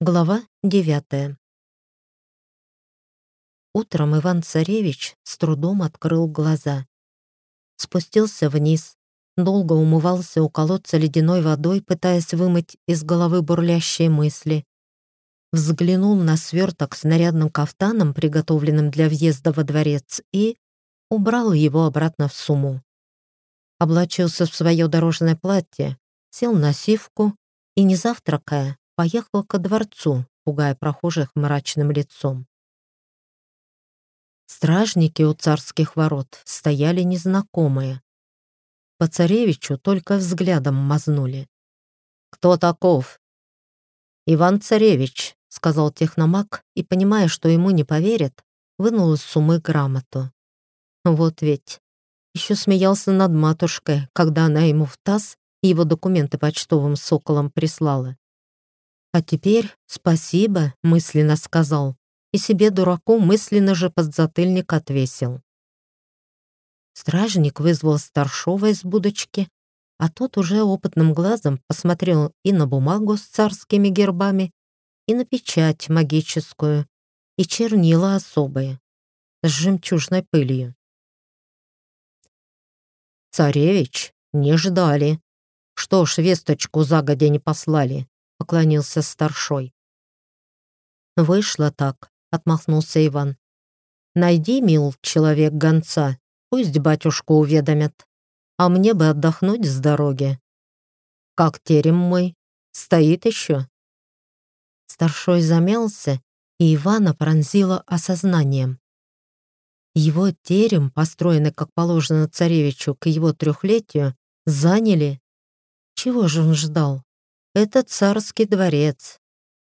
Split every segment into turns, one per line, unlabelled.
Глава девятая. Утром Иван-Царевич с трудом открыл глаза. Спустился вниз, долго умывался у колодца ледяной водой, пытаясь вымыть из головы бурлящие мысли. Взглянул на сверток с нарядным кафтаном, приготовленным для въезда во дворец, и убрал его обратно в сумму. Облачился в свое дорожное платье, сел на сивку и, не завтракая, поехал ко дворцу, пугая прохожих мрачным лицом. Стражники у царских ворот стояли незнакомые. По царевичу только взглядом мазнули. «Кто таков?» «Иван-царевич», — сказал техномаг, и, понимая, что ему не поверят, вынул из сумы грамоту. Вот ведь. Еще смеялся над матушкой, когда она ему в таз его документы почтовым соколом прислала. А теперь спасибо, мысленно сказал, и себе дураку мысленно же подзатыльник отвесил. Стражник вызвал старшова из будочки, а тот уже опытным глазом посмотрел и на бумагу с царскими гербами, и на печать магическую, и чернила особые, с жемчужной пылью. «Царевич, не ждали. Что ж, весточку загодя не послали поклонился старшой. «Вышло так», — отмахнулся Иван. «Найди, мил, человек гонца, пусть батюшку уведомят, а мне бы отдохнуть с дороги. Как терем мой? Стоит еще?» Старшой замялся, и Ивана пронзило осознанием. Его терем, построенный, как положено царевичу, к его трехлетию, заняли. Чего же он ждал? Это царский дворец.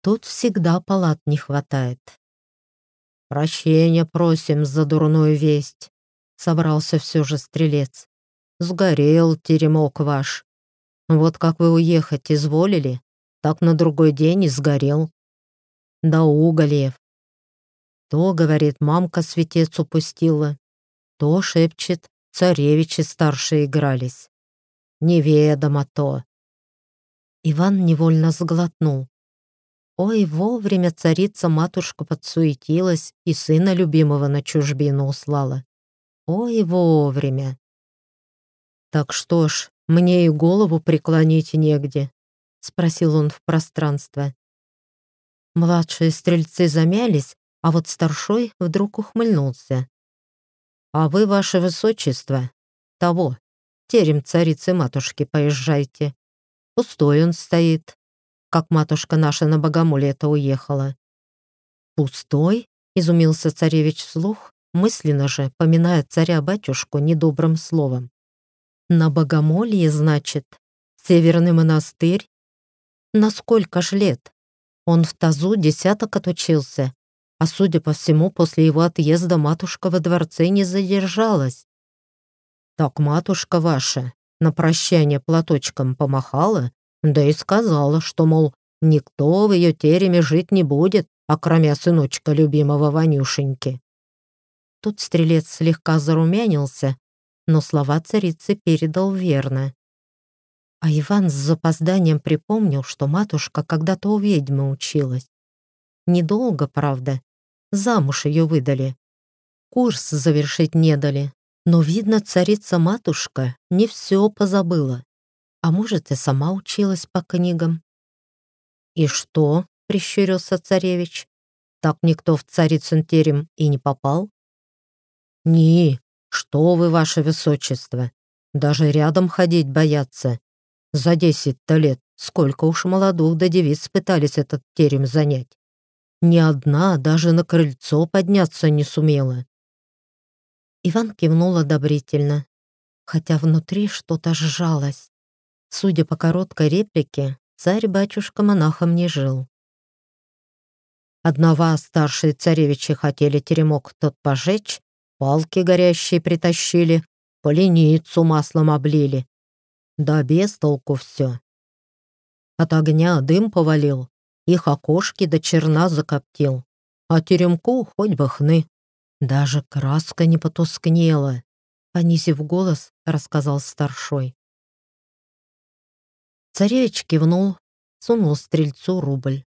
Тут всегда палат не хватает. «Прощения просим за дурную весть», — собрался все же стрелец. «Сгорел теремок ваш. Вот как вы уехать изволили, так на другой день и сгорел. Да уголев. То, говорит, мамка светец упустила, то, шепчет, царевичи старшие игрались. Неведомо то. Иван невольно сглотнул. Ой, вовремя царица-матушка подсуетилась и сына любимого на чужбину услала. Ой, вовремя. Так что ж, мне и голову преклонить негде, спросил он в пространство. Младшие стрельцы замялись, а вот старшой вдруг ухмыльнулся. «А вы, ваше высочество, того, терем царицы-матушки поезжайте. Пустой он стоит, как матушка наша на богомоле это уехала. «Пустой?» — изумился царевич вслух, мысленно же поминая царя-батюшку недобрым словом. «На богомолье, значит? Северный монастырь? На сколько ж лет? Он в тазу десяток отучился, а судя по всему, после его отъезда матушка во дворце не задержалась. Так матушка ваша на прощание платочком помахала, да и сказала, что, мол, никто в ее тереме жить не будет, окромя сыночка любимого Ванюшеньки. Тут стрелец слегка зарумянился, но слова царицы передал верно. А Иван с запозданием припомнил, что матушка когда-то у ведьмы училась. Недолго, правда. Замуж ее выдали. Курс завершить не дали, но, видно, царица-матушка не все позабыла. А может, и сама училась по книгам. «И что?» — прищурился царевич. «Так никто в царицын терем и не попал?» «Не, что вы, ваше высочество, даже рядом ходить боятся. За десять-то лет сколько уж молодух да девиц пытались этот терем занять. Ни одна даже на крыльцо подняться не сумела. Иван кивнул одобрительно, хотя внутри что-то сжалось. Судя по короткой реплике, царь-батюшка монахом не жил. Одного старшие царевичи хотели теремок тот пожечь, палки горящие притащили, поленицу маслом облили. Да без толку все. От огня дым повалил, их окошки до черна закоптил, а теремку хоть бы хны. Даже краска не потускнела, понизив голос, рассказал старшой. Царевич кивнул, сунул стрельцу рубль.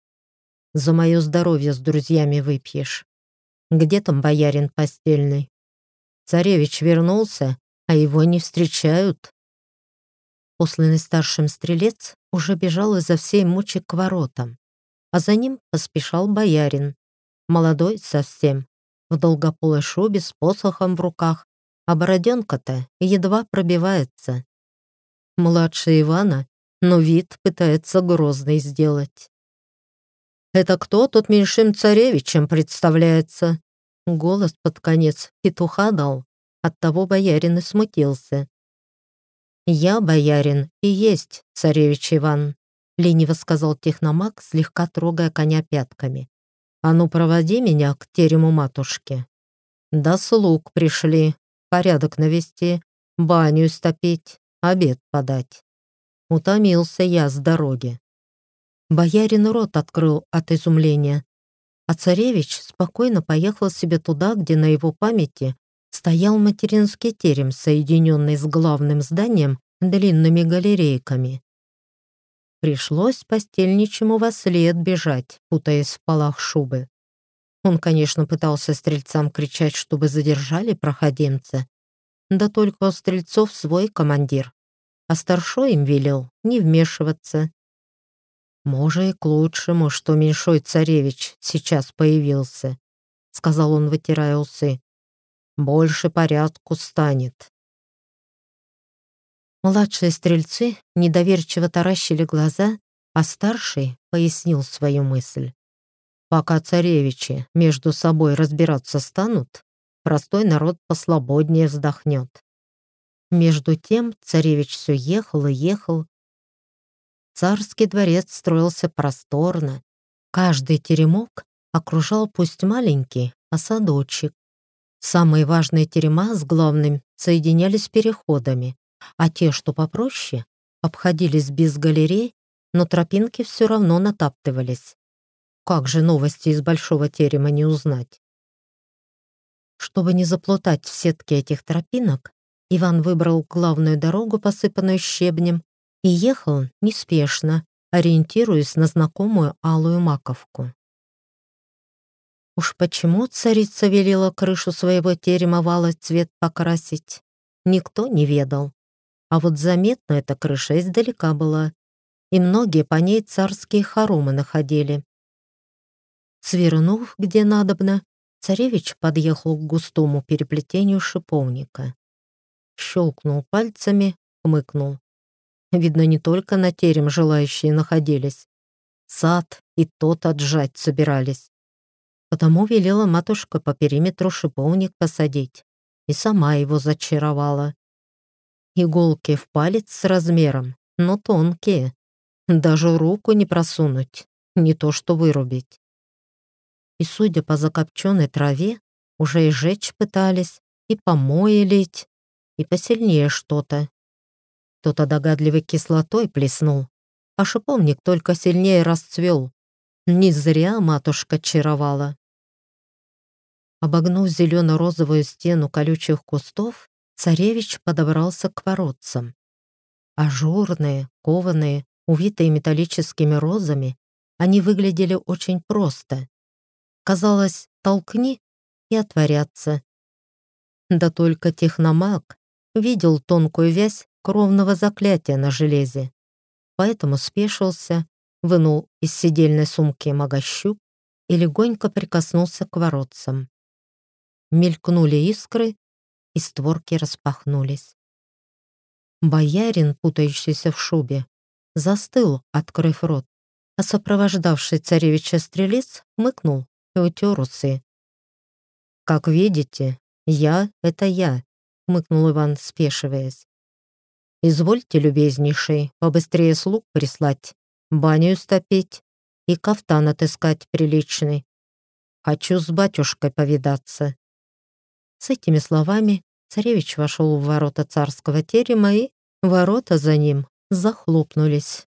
За мое здоровье с друзьями выпьешь. Где там боярин постельный? Царевич вернулся, а его не встречают. Посланный старшим стрелец уже бежал изо всей мочи к воротам, а за ним поспешал боярин, молодой совсем, в долгополой шубе с посохом в руках, а бороденка-то едва пробивается. Младший Ивана, но вид пытается грозный сделать. «Это кто тут меньшим царевичем представляется?» Голос под конец петуха дал, оттого боярин и смутился. «Я, боярин, и есть царевич Иван», — лениво сказал техномаг, слегка трогая коня пятками. «А ну, проводи меня к терему матушки». «Да слуг пришли, порядок навести, баню стопить, обед подать». Утомился я с дороги. Боярин рот открыл от изумления, а царевич спокойно поехал себе туда, где на его памяти стоял материнский терем, соединенный с главным зданием длинными галерейками. Пришлось постельничему во след бежать, путаясь в полах шубы. Он, конечно, пытался стрельцам кричать, чтобы задержали проходимца. Да только у стрельцов свой командир. А старшой им велел не вмешиваться. «Может, и к лучшему, что меньшой царевич сейчас появился», — сказал он, вытирая усы. «Больше порядку станет». Младшие стрельцы недоверчиво таращили глаза, а старший пояснил свою мысль. Пока царевичи между собой разбираться станут, простой народ послободнее вздохнет. Между тем царевич все ехал и ехал. Царский дворец строился просторно. Каждый теремок окружал пусть маленький, а садочек. Самые важные терема с главным соединялись переходами, а те, что попроще, обходились без галерей, но тропинки все равно натаптывались. Как же новости из большого терема не узнать? Чтобы не заплутать в сетке этих тропинок, Иван выбрал главную дорогу, посыпанную щебнем, и ехал неспешно, ориентируясь на знакомую алую маковку. Уж почему царица велела крышу своего терема в цвет покрасить, никто не ведал. А вот заметно эта крыша издалека была, и многие по ней царские хоромы находили. Свернув где надобно, царевич подъехал к густому переплетению шиповника. Щелкнул пальцами, хмыкнул. Видно, не только на терем желающие находились. Сад и тот отжать собирались. Потому велела матушка по периметру шиповник посадить и сама его зачаровала. Иголки в палец с размером, но тонкие. Даже руку не просунуть, не то что вырубить. И, судя по закопченной траве, уже и жечь пытались, и помои лить, и посильнее что-то. Кто-то догадливой кислотой плеснул, а шиповник только сильнее расцвел. Не зря матушка чаровала. Обогнув зелено-розовую стену колючих кустов, Царевич подобрался к воротцам. Ажурные, кованые, увитые металлическими розами, они выглядели очень просто. Казалось, толкни и отворятся. Да только техномаг видел тонкую вязь кровного заклятия на железе, поэтому спешился, вынул из сидельной сумки магощуп и легонько прикоснулся к воротцам. Мелькнули искры, и створки распахнулись. Боярин, путающийся в шубе, застыл, открыв рот, а сопровождавший царевича стрелец мыкнул и утер усы. «Как видите, я — это я», — мыкнул Иван, спешиваясь. «Извольте, любезнейший, побыстрее слуг прислать, баню стопить и кафтан отыскать приличный. Хочу с батюшкой повидаться». С этими словами царевич вошел в ворота царского терема, и ворота за ним захлопнулись.